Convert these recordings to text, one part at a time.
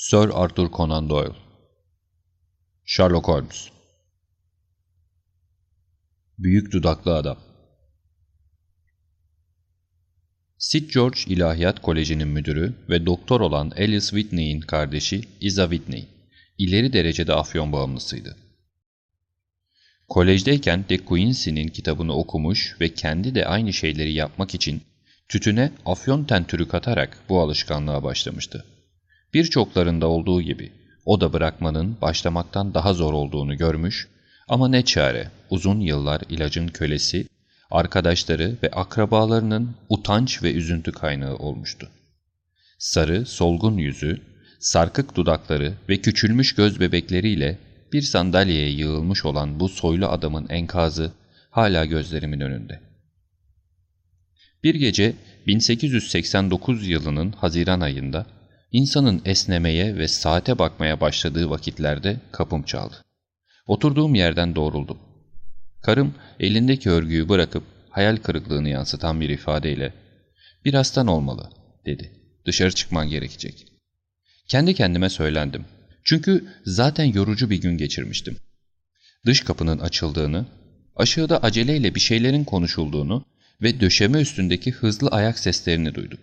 Sir Arthur Conan Doyle Sherlock Holmes Büyük Dudaklı Adam St. George İlahiyat Koleji'nin müdürü ve doktor olan Alice Whitney'in kardeşi Isa Whitney, ileri derecede afyon bağımlısıydı. Kolejdeyken De Quincey'nin kitabını okumuş ve kendi de aynı şeyleri yapmak için tütüne afyon tentürü katarak bu alışkanlığa başlamıştı. Birçoklarında olduğu gibi o da bırakmanın başlamaktan daha zor olduğunu görmüş ama ne çare uzun yıllar ilacın kölesi, arkadaşları ve akrabalarının utanç ve üzüntü kaynağı olmuştu. Sarı, solgun yüzü, sarkık dudakları ve küçülmüş göz bebekleriyle bir sandalyeye yığılmış olan bu soylu adamın enkazı hala gözlerimin önünde. Bir gece 1889 yılının Haziran ayında insanın esnemeye ve saate bakmaya başladığı vakitlerde kapım çaldı. Oturduğum yerden doğruldum. Karım elindeki örgüyü bırakıp hayal kırıklığını yansıtan bir ifadeyle ''Bir hastan olmalı'' dedi. ''Dışarı çıkman gerekecek.'' Kendi kendime söylendim. Çünkü zaten yorucu bir gün geçirmiştim. Dış kapının açıldığını, aşağıda aceleyle bir şeylerin konuşulduğunu ve döşeme üstündeki hızlı ayak seslerini duyduk.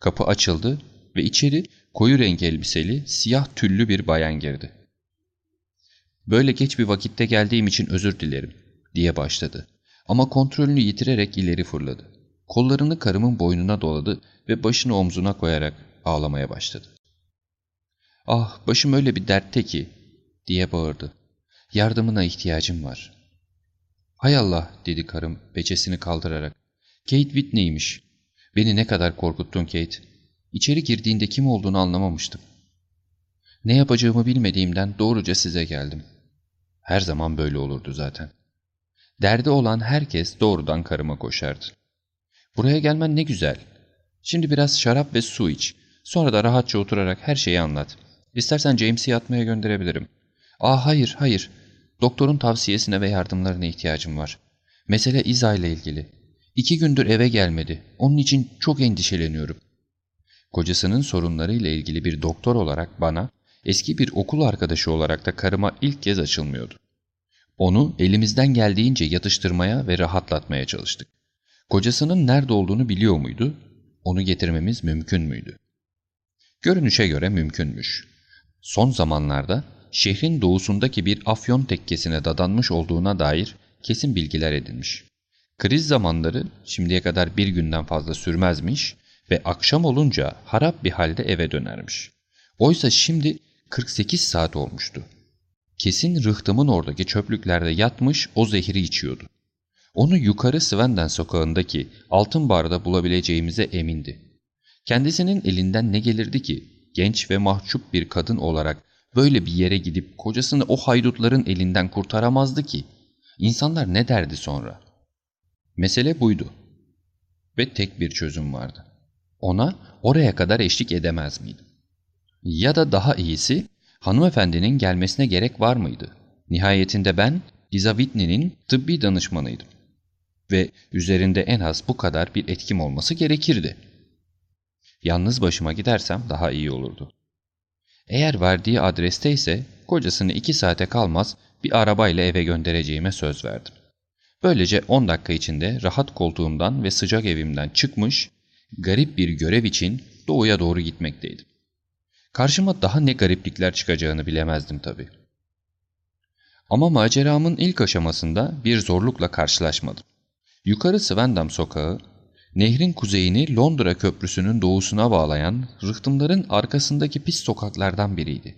Kapı açıldı ve içeri koyu renk elbiseli, siyah tüllü bir bayan girdi. ''Böyle geç bir vakitte geldiğim için özür dilerim.'' diye başladı. Ama kontrolünü yitirerek ileri fırladı. Kollarını karımın boynuna doladı ve başını omzuna koyarak ağlamaya başladı. ''Ah başım öyle bir dertte ki'' diye bağırdı. ''Yardımına ihtiyacım var.'' ''Hay Allah'' dedi karım peçesini kaldırarak. ''Kate Whitney'miş. Beni ne kadar korkuttun Kate. İçeri girdiğinde kim olduğunu anlamamıştım. Ne yapacağımı bilmediğimden doğruca size geldim. Her zaman böyle olurdu zaten. Derdi olan herkes doğrudan karıma koşardı. Buraya gelmen ne güzel. Şimdi biraz şarap ve su iç. Sonra da rahatça oturarak her şeyi anlat. İstersen James'i yatmaya gönderebilirim. Aa hayır, hayır. Doktorun tavsiyesine ve yardımlarına ihtiyacım var. Mesele İza ile ilgili. İki gündür eve gelmedi. Onun için çok endişeleniyorum. Kocasının sorunlarıyla ilgili bir doktor olarak bana, eski bir okul arkadaşı olarak da karıma ilk kez açılmıyordu. Onu elimizden geldiğince yatıştırmaya ve rahatlatmaya çalıştık. Kocasının nerede olduğunu biliyor muydu? Onu getirmemiz mümkün müydü? Görünüşe göre mümkünmüş. Son zamanlarda şehrin doğusundaki bir afyon tekkesine dadanmış olduğuna dair kesin bilgiler edinmiş. Kriz zamanları şimdiye kadar bir günden fazla sürmezmiş ve akşam olunca harap bir halde eve dönermiş. Oysa şimdi 48 saat olmuştu. Kesin rıhtımın oradaki çöplüklerde yatmış o zehri içiyordu. Onu yukarı Svenden sokağındaki altın barda bulabileceğimize emindi. Kendisinin elinden ne gelirdi ki genç ve mahcup bir kadın olarak böyle bir yere gidip kocasını o haydutların elinden kurtaramazdı ki. İnsanlar ne derdi sonra? Mesele buydu. Ve tek bir çözüm vardı. Ona oraya kadar eşlik edemez miydim? Ya da daha iyisi hanımefendinin gelmesine gerek var mıydı? Nihayetinde ben Liza Whitney'nin tıbbi danışmanıydım. Ve üzerinde en az bu kadar bir etkim olması gerekirdi. Yalnız başıma gidersem daha iyi olurdu. Eğer verdiği adreste ise kocasını iki saate kalmaz bir arabayla eve göndereceğime söz verdim. Böylece 10 dakika içinde rahat koltuğumdan ve sıcak evimden çıkmış, garip bir görev için doğuya doğru gitmekteydim. Karşıma daha ne gariplikler çıkacağını bilemezdim tabii. Ama maceramın ilk aşamasında bir zorlukla karşılaşmadım. Yukarı Swendam sokağı, nehrin kuzeyini Londra köprüsünün doğusuna bağlayan rıhtımların arkasındaki pis sokaklardan biriydi.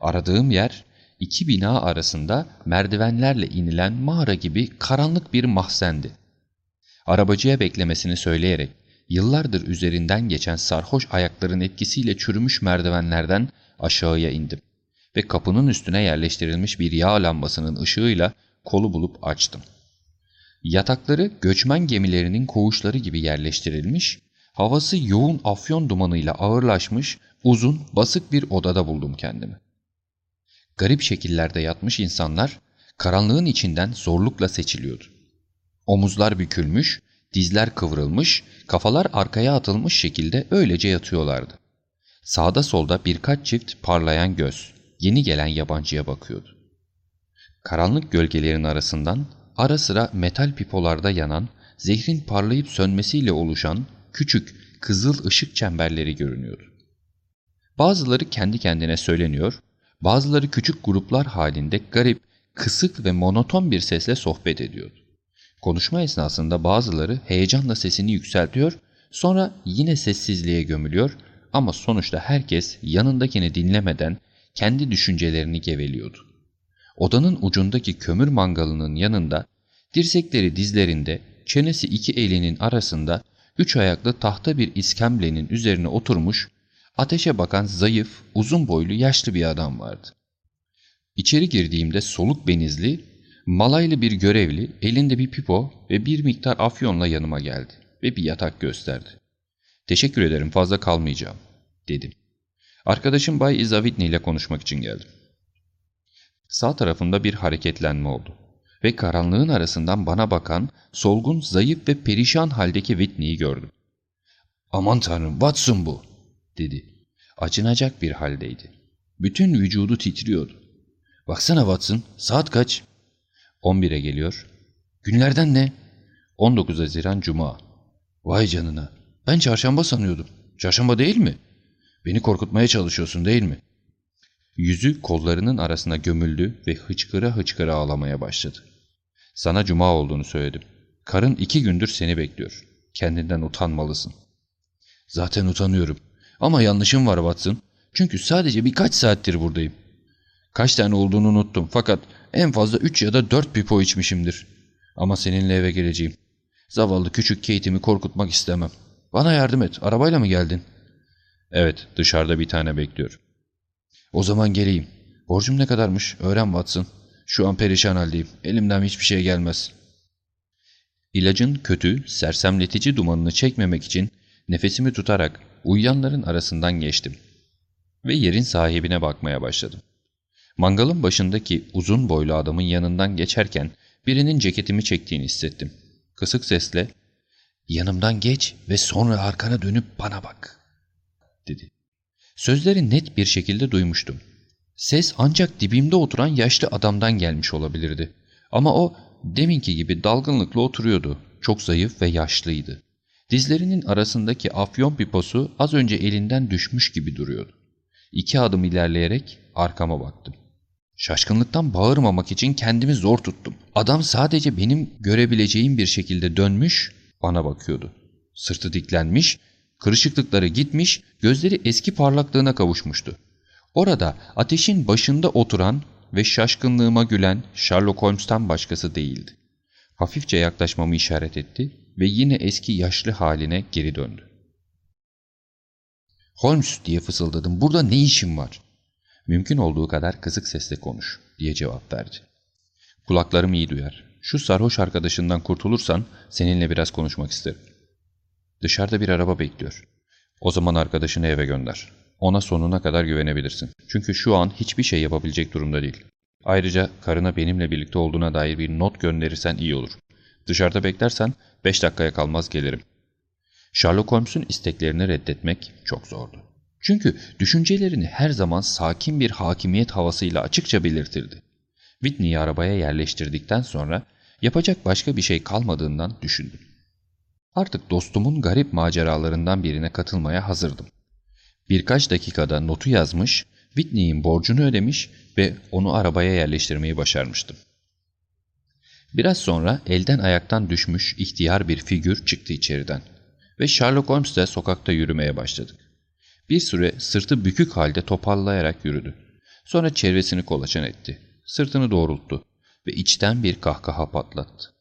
Aradığım yer, iki bina arasında merdivenlerle inilen mağara gibi karanlık bir mahzendi. Arabacıya beklemesini söyleyerek yıllardır üzerinden geçen sarhoş ayakların etkisiyle çürümüş merdivenlerden aşağıya indim ve kapının üstüne yerleştirilmiş bir yağ lambasının ışığıyla kolu bulup açtım. Yatakları göçmen gemilerinin koğuşları gibi yerleştirilmiş, havası yoğun afyon dumanıyla ağırlaşmış, uzun, basık bir odada buldum kendimi. Garip şekillerde yatmış insanlar, karanlığın içinden zorlukla seçiliyordu. Omuzlar bükülmüş, dizler kıvrılmış, kafalar arkaya atılmış şekilde öylece yatıyorlardı. Sağda solda birkaç çift parlayan göz yeni gelen yabancıya bakıyordu. Karanlık gölgelerin arasından ara sıra metal pipolarda yanan, zehrin parlayıp sönmesiyle oluşan küçük kızıl ışık çemberleri görünüyordu. Bazıları kendi kendine söyleniyor, bazıları küçük gruplar halinde garip, kısık ve monoton bir sesle sohbet ediyordu. Konuşma esnasında bazıları heyecanla sesini yükseltiyor, sonra yine sessizliğe gömülüyor ama sonuçta herkes yanındakini dinlemeden kendi düşüncelerini geveliyordu. Odanın ucundaki kömür mangalının yanında, dirsekleri dizlerinde, çenesi iki elinin arasında üç ayaklı tahta bir iskemlenin üzerine oturmuş, ateşe bakan zayıf, uzun boylu yaşlı bir adam vardı. İçeri girdiğimde soluk benizli, malaylı bir görevli, elinde bir pipo ve bir miktar afyonla yanıma geldi ve bir yatak gösterdi. Teşekkür ederim fazla kalmayacağım, dedim. Arkadaşım Bay Izavitni ile konuşmak için geldim. Sağ tarafımda bir hareketlenme oldu ve karanlığın arasından bana bakan, solgun, zayıf ve perişan haldeki Whitney'i gördüm. ''Aman tanrım, Watson bu!'' dedi. Acınacak bir haldeydi. Bütün vücudu titriyordu. ''Baksana Watson, saat kaç?'' ''11'e geliyor.'' ''Günlerden ne?'' ''19 Haziran Cuma.'' ''Vay canına, ben çarşamba sanıyordum. Çarşamba değil mi?'' Beni korkutmaya çalışıyorsun değil mi? Yüzü kollarının arasına gömüldü ve hıçkıra hıçkıra ağlamaya başladı. Sana cuma olduğunu söyledim. Karın iki gündür seni bekliyor. Kendinden utanmalısın. Zaten utanıyorum. Ama yanlışım var Watson. Çünkü sadece birkaç saattir buradayım. Kaç tane olduğunu unuttum fakat en fazla üç ya da dört pipo içmişimdir. Ama seninle eve geleceğim. Zavallı küçük Kate'imi korkutmak istemem. Bana yardım et. Arabayla mı geldin?'' Evet, dışarıda bir tane bekliyor. O zaman geleyim. Borcum ne kadarmış? Öğren Watson. Şu an perişan haldeyim. Elimden hiçbir şey gelmez. İlacın kötü, sersemletici dumanını çekmemek için nefesimi tutarak uyuyanların arasından geçtim. Ve yerin sahibine bakmaya başladım. Mangalın başındaki uzun boylu adamın yanından geçerken birinin ceketimi çektiğini hissettim. Kısık sesle ''Yanımdan geç ve sonra arkana dönüp bana bak.'' dedi. Sözleri net bir şekilde duymuştum. Ses ancak dibimde oturan yaşlı adamdan gelmiş olabilirdi. Ama o deminki gibi dalgınlıkla oturuyordu. Çok zayıf ve yaşlıydı. Dizlerinin arasındaki afyon piposu az önce elinden düşmüş gibi duruyordu. İki adım ilerleyerek arkama baktım. Şaşkınlıktan bağırmamak için kendimi zor tuttum. Adam sadece benim görebileceğim bir şekilde dönmüş, bana bakıyordu. Sırtı diklenmiş, Kırışıklıkları gitmiş, gözleri eski parlaklığına kavuşmuştu. Orada ateşin başında oturan ve şaşkınlığıma gülen Sherlock Holmes'tan başkası değildi. Hafifçe yaklaşmamı işaret etti ve yine eski yaşlı haline geri döndü. Holmes diye fısıldadım. Burada ne işin var? Mümkün olduğu kadar kısık sesle konuş diye cevap verdi. Kulaklarım iyi duyar. Şu sarhoş arkadaşından kurtulursan seninle biraz konuşmak isterim. Dışarıda bir araba bekliyor. O zaman arkadaşını eve gönder. Ona sonuna kadar güvenebilirsin. Çünkü şu an hiçbir şey yapabilecek durumda değil. Ayrıca karına benimle birlikte olduğuna dair bir not gönderirsen iyi olur. Dışarıda beklersen 5 dakikaya kalmaz gelirim. Sherlock Holmes'un isteklerini reddetmek çok zordu. Çünkü düşüncelerini her zaman sakin bir hakimiyet havasıyla açıkça belirtirdi. Whitney'i arabaya yerleştirdikten sonra yapacak başka bir şey kalmadığından düşündüm. Artık dostumun garip maceralarından birine katılmaya hazırdım. Birkaç dakikada notu yazmış, Whitney'in borcunu ödemiş ve onu arabaya yerleştirmeyi başarmıştım. Biraz sonra elden ayaktan düşmüş ihtiyar bir figür çıktı içeriden ve Sherlock Holmes de sokakta yürümeye başladık. Bir süre sırtı bükük halde toparlayarak yürüdü. Sonra çevresini kolaçan etti. Sırtını doğrulttu ve içten bir kahkaha patlattı.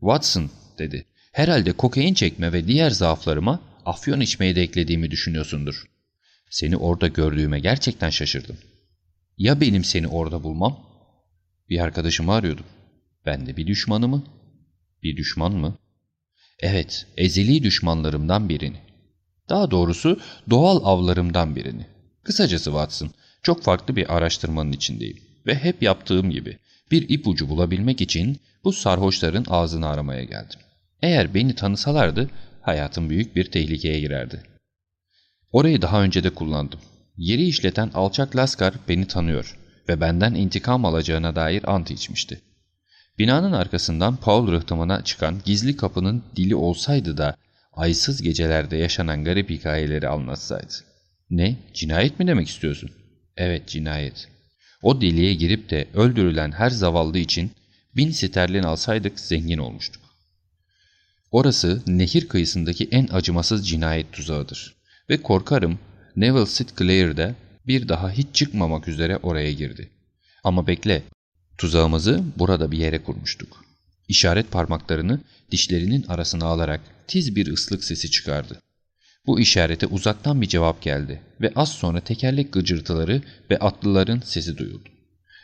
''Watson'' dedi. Herhalde kokain çekme ve diğer zaaflarıma afyon içmeyi de eklediğimi düşünüyorsundur. Seni orada gördüğüme gerçekten şaşırdım. Ya benim seni orada bulmam? Bir arkadaşımı arıyordum. Ben de bir düşmanımı. Bir düşman mı? Evet, ezeli düşmanlarımdan birini. Daha doğrusu doğal avlarımdan birini. Kısacası Watson, çok farklı bir araştırmanın içindeyim. Ve hep yaptığım gibi bir ipucu bulabilmek için bu sarhoşların ağzını aramaya geldim. Eğer beni tanısalardı hayatım büyük bir tehlikeye girerdi. Orayı daha önce de kullandım. Yeri işleten alçak Laskar beni tanıyor ve benden intikam alacağına dair ant içmişti. Binanın arkasından Paul rıhtımına çıkan gizli kapının dili olsaydı da aysız gecelerde yaşanan garip hikayeleri anlatsaydı. Ne? Cinayet mi demek istiyorsun? Evet cinayet. O deliğe girip de öldürülen her zavallı için bin sterlin alsaydık zengin olmuştuk. Orası nehir kıyısındaki en acımasız cinayet tuzağıdır. Ve korkarım Neville Sinclair de bir daha hiç çıkmamak üzere oraya girdi. Ama bekle, tuzağımızı burada bir yere kurmuştuk. İşaret parmaklarını dişlerinin arasına alarak tiz bir ıslık sesi çıkardı. Bu işarete uzaktan bir cevap geldi ve az sonra tekerlek gıcırtıları ve atlıların sesi duyuldu.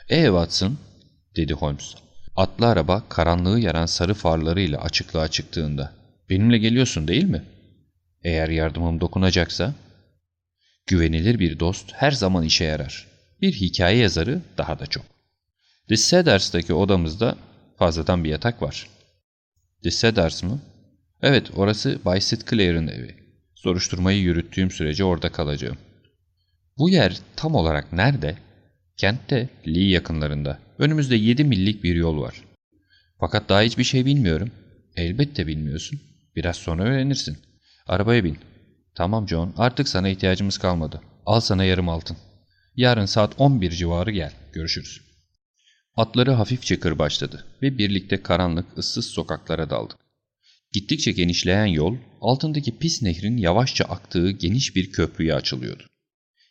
''Ee Watson'' dedi Holmes. Atlı araba karanlığı yaran sarı farlarıyla açıklığa çıktığında ''Benimle geliyorsun değil mi?'' Eğer yardımım dokunacaksa Güvenilir bir dost her zaman işe yarar. Bir hikaye yazarı daha da çok. The Cedars'taki odamızda fazladan bir yatak var. The Cedars mı? Evet, orası Bay Clare'ın evi. Soruşturmayı yürüttüğüm sürece orada kalacağım. Bu yer tam olarak nerede? Kentte, Lee yakınlarında. Önümüzde 7 millik bir yol var. Fakat daha hiçbir şey bilmiyorum. Elbette bilmiyorsun. Biraz sonra öğrenirsin. Arabaya bin. Tamam John, artık sana ihtiyacımız kalmadı. Al sana yarım altın. Yarın saat 11 civarı gel. Görüşürüz. Atları hafifçe kırbaçladı ve birlikte karanlık, ıssız sokaklara daldık. Gittikçe genişleyen yol, altındaki pis nehrin yavaşça aktığı geniş bir köprüye açılıyordu.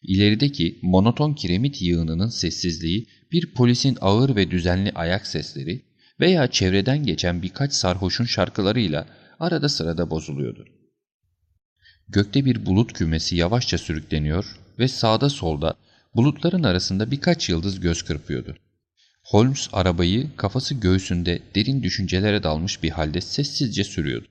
İlerideki monoton kiremit yığınının sessizliği, bir polisin ağır ve düzenli ayak sesleri veya çevreden geçen birkaç sarhoşun şarkılarıyla arada sırada bozuluyordu. Gökte bir bulut kümesi yavaşça sürükleniyor ve sağda solda bulutların arasında birkaç yıldız göz kırpıyordu. Holmes arabayı kafası göğsünde derin düşüncelere dalmış bir halde sessizce sürüyordu.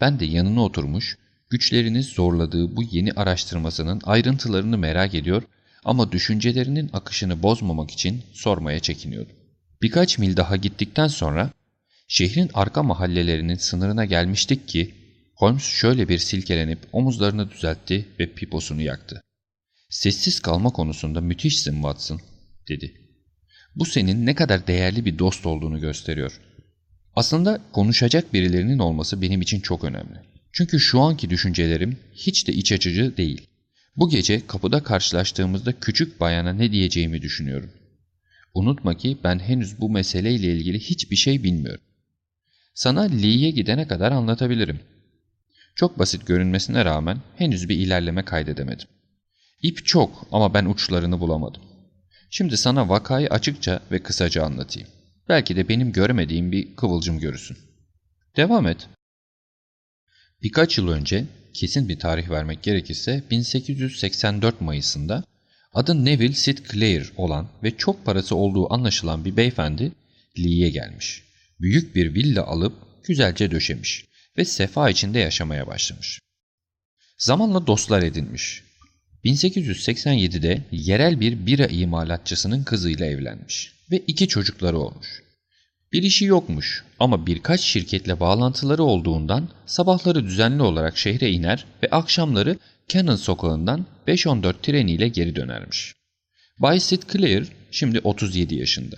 Ben de yanına oturmuş, güçlerini zorladığı bu yeni araştırmasının ayrıntılarını merak ediyor ama düşüncelerinin akışını bozmamak için sormaya çekiniyordum. Birkaç mil daha gittikten sonra şehrin arka mahallelerinin sınırına gelmiştik ki Holmes şöyle bir silkelenip omuzlarını düzeltti ve piposunu yaktı. Sessiz kalma konusunda müthişsin Watson, dedi. Bu senin ne kadar değerli bir dost olduğunu gösteriyor. Aslında konuşacak birilerinin olması benim için çok önemli. Çünkü şu anki düşüncelerim hiç de iç açıcı değil. Bu gece kapıda karşılaştığımızda küçük bayana ne diyeceğimi düşünüyorum. Unutma ki ben henüz bu meseleyle ilgili hiçbir şey bilmiyorum. Sana Lee'ye gidene kadar anlatabilirim. Çok basit görünmesine rağmen henüz bir ilerleme kaydedemedim. İp çok ama ben uçlarını bulamadım. Şimdi sana vakayı açıkça ve kısaca anlatayım. Belki de benim görmediğim bir kıvılcım görürsün. Devam et. Birkaç yıl önce, kesin bir tarih vermek gerekirse 1884 Mayıs'ında adı Neville Sid Clare olan ve çok parası olduğu anlaşılan bir beyefendi Lee'ye gelmiş. Büyük bir villa alıp güzelce döşemiş ve sefa içinde yaşamaya başlamış. Zamanla dostlar edinmiş. 1887'de yerel bir bira imalatçısının kızıyla evlenmiş ve iki çocukları olmuş. Bir işi yokmuş ama birkaç şirketle bağlantıları olduğundan sabahları düzenli olarak şehre iner ve akşamları Cannon sokağından 5-14 treniyle geri dönermiş. Bay Sid Clear şimdi 37 yaşında.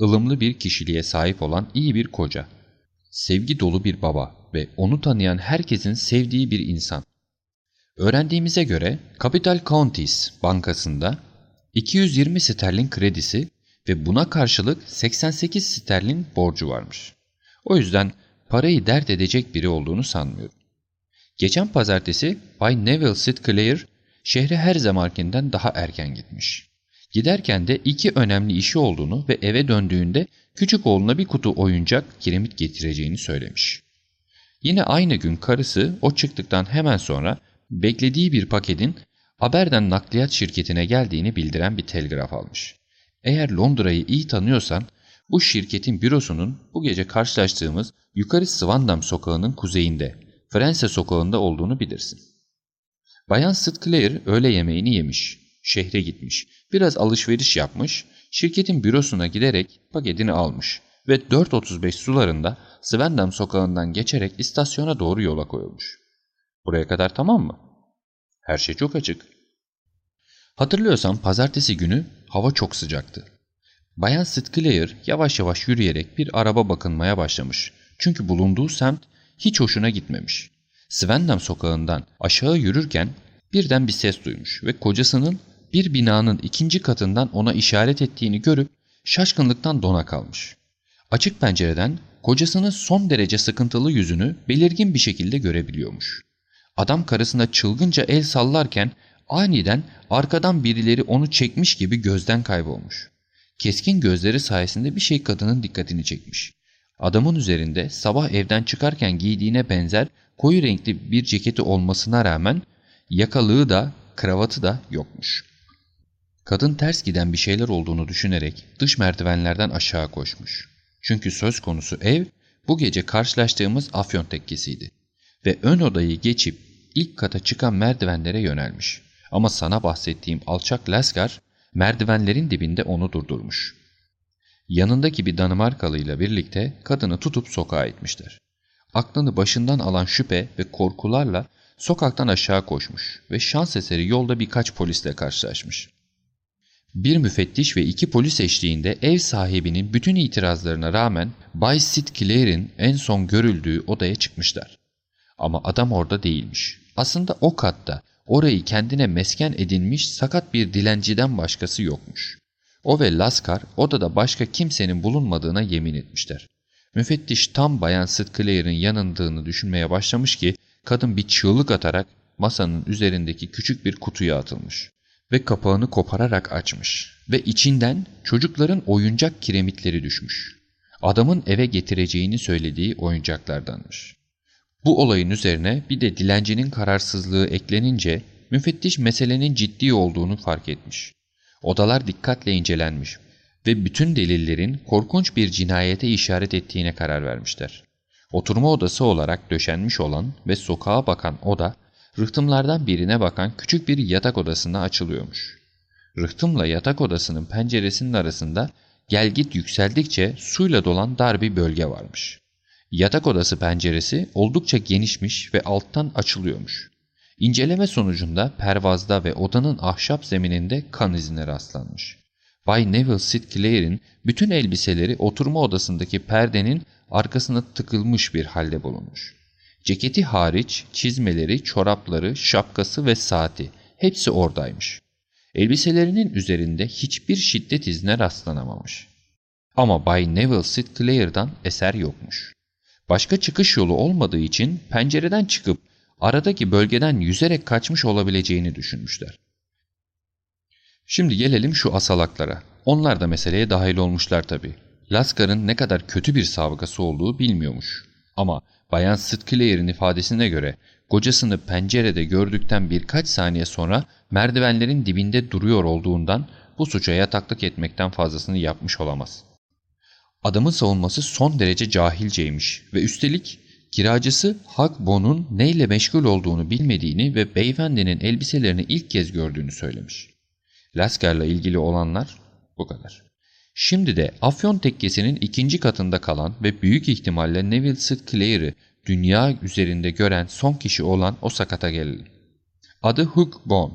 ılımlı bir kişiliğe sahip olan iyi bir koca. Sevgi dolu bir baba ve onu tanıyan herkesin sevdiği bir insan. Öğrendiğimize göre Capital Counties Bankası'nda 220 sterlin kredisi ve buna karşılık 88 sterlin borcu varmış. O yüzden parayı dert edecek biri olduğunu sanmıyorum. Geçen pazartesi Bay Neville Sinclair şehre her zamankinden daha erken gitmiş. Giderken de iki önemli işi olduğunu ve eve döndüğünde küçük oğluna bir kutu oyuncak kiremit getireceğini söylemiş. Yine aynı gün karısı o çıktıktan hemen sonra beklediği bir paketin Haberden nakliyat şirketine geldiğini bildiren bir telgraf almış. Eğer Londra'yı iyi tanıyorsan bu şirketin bürosunun bu gece karşılaştığımız yukarı Swandam sokağının kuzeyinde, Fransa sokağında olduğunu bilirsin. Bayan St. öğle yemeğini yemiş, şehre gitmiş, biraz alışveriş yapmış, şirketin bürosuna giderek paketini almış ve 4.35 sularında Swandam sokağından geçerek istasyona doğru yola koyulmuş. Buraya kadar tamam mı? Her şey çok açık. Hatırlıyorsan pazartesi günü hava çok sıcaktı. Bayan Stclair yavaş yavaş yürüyerek bir araba bakınmaya başlamış. Çünkü bulunduğu semt hiç hoşuna gitmemiş. Swendam sokağından aşağı yürürken birden bir ses duymuş ve kocasının bir binanın ikinci katından ona işaret ettiğini görüp şaşkınlıktan dona kalmış. Açık pencereden kocasının son derece sıkıntılı yüzünü belirgin bir şekilde görebiliyormuş. Adam karısına çılgınca el sallarken aniden arkadan birileri onu çekmiş gibi gözden kaybolmuş. Keskin gözleri sayesinde bir şey kadının dikkatini çekmiş. Adamın üzerinde sabah evden çıkarken giydiğine benzer koyu renkli bir ceketi olmasına rağmen yakalığı da kravatı da yokmuş. Kadın ters giden bir şeyler olduğunu düşünerek dış merdivenlerden aşağı koşmuş. Çünkü söz konusu ev bu gece karşılaştığımız afyon tekkesiydi. Ve ön odayı geçip ilk kata çıkan merdivenlere yönelmiş. Ama sana bahsettiğim alçak Laskar merdivenlerin dibinde onu durdurmuş. Yanındaki bir Danimarkalıyla birlikte kadını tutup sokağa itmişler. Aklını başından alan şüphe ve korkularla sokaktan aşağı koşmuş ve şans eseri yolda birkaç polisle karşılaşmış. Bir müfettiş ve iki polis eşliğinde ev sahibinin bütün itirazlarına rağmen Bay Sid Clare'in en son görüldüğü odaya çıkmışlar. Ama adam orada değilmiş. Aslında o katta orayı kendine mesken edinmiş sakat bir dilenciden başkası yokmuş. O ve Laskar odada başka kimsenin bulunmadığına yemin etmişler. Müfettiş tam Bayan Sid Clare'in yanındığını düşünmeye başlamış ki kadın bir çığlık atarak masanın üzerindeki küçük bir kutuya atılmış ve kapağını kopararak açmış ve içinden çocukların oyuncak kiremitleri düşmüş. Adamın eve getireceğini söylediği oyuncaklardanmış. Bu olayın üzerine bir de dilencinin kararsızlığı eklenince müfettiş meselenin ciddi olduğunu fark etmiş. Odalar dikkatle incelenmiş ve bütün delillerin korkunç bir cinayete işaret ettiğine karar vermişler. Oturma odası olarak döşenmiş olan ve sokağa bakan oda, rıhtımlardan birine bakan küçük bir yatak odasına açılıyormuş. Rıhtımla yatak odasının penceresinin arasında gelgit yükseldikçe suyla dolan dar bir bölge varmış. Yatak odası penceresi oldukça genişmiş ve alttan açılıyormuş. İnceleme sonucunda pervazda ve odanın ahşap zemininde kan izine rastlanmış. Bay Neville Sid Clare'in bütün elbiseleri oturma odasındaki perdenin arkasına tıkılmış bir halde bulunmuş. Ceketi hariç çizmeleri, çorapları, şapkası ve saati hepsi oradaymış. Elbiselerinin üzerinde hiçbir şiddet izine rastlanamamış. Ama Bay Neville Sid Clare'dan eser yokmuş. Başka çıkış yolu olmadığı için pencereden çıkıp aradaki bölgeden yüzerek kaçmış olabileceğini düşünmüşler. Şimdi gelelim şu asalaklara. Onlar da meseleye dahil olmuşlar tabii. Laskar'ın ne kadar kötü bir sabıkası olduğu bilmiyormuş. Ama Bayan Sıtkileyer'in ifadesine göre kocasını pencerede gördükten birkaç saniye sonra merdivenlerin dibinde duruyor olduğundan bu suça yataklık etmekten fazlasını yapmış olamaz. Adamın savunması son derece cahilceymiş ve üstelik kiracısı Hakbon'un neyle meşgul olduğunu bilmediğini ve beyefendinin elbiselerini ilk kez gördüğünü söylemiş. Lasker'la ilgili olanlar bu kadar. Şimdi de Afyon tekkesinin ikinci katında kalan ve büyük ihtimalle Neville St. Clair'ı dünya üzerinde gören son kişi olan o sakata gelelim. Adı Hugh Bond.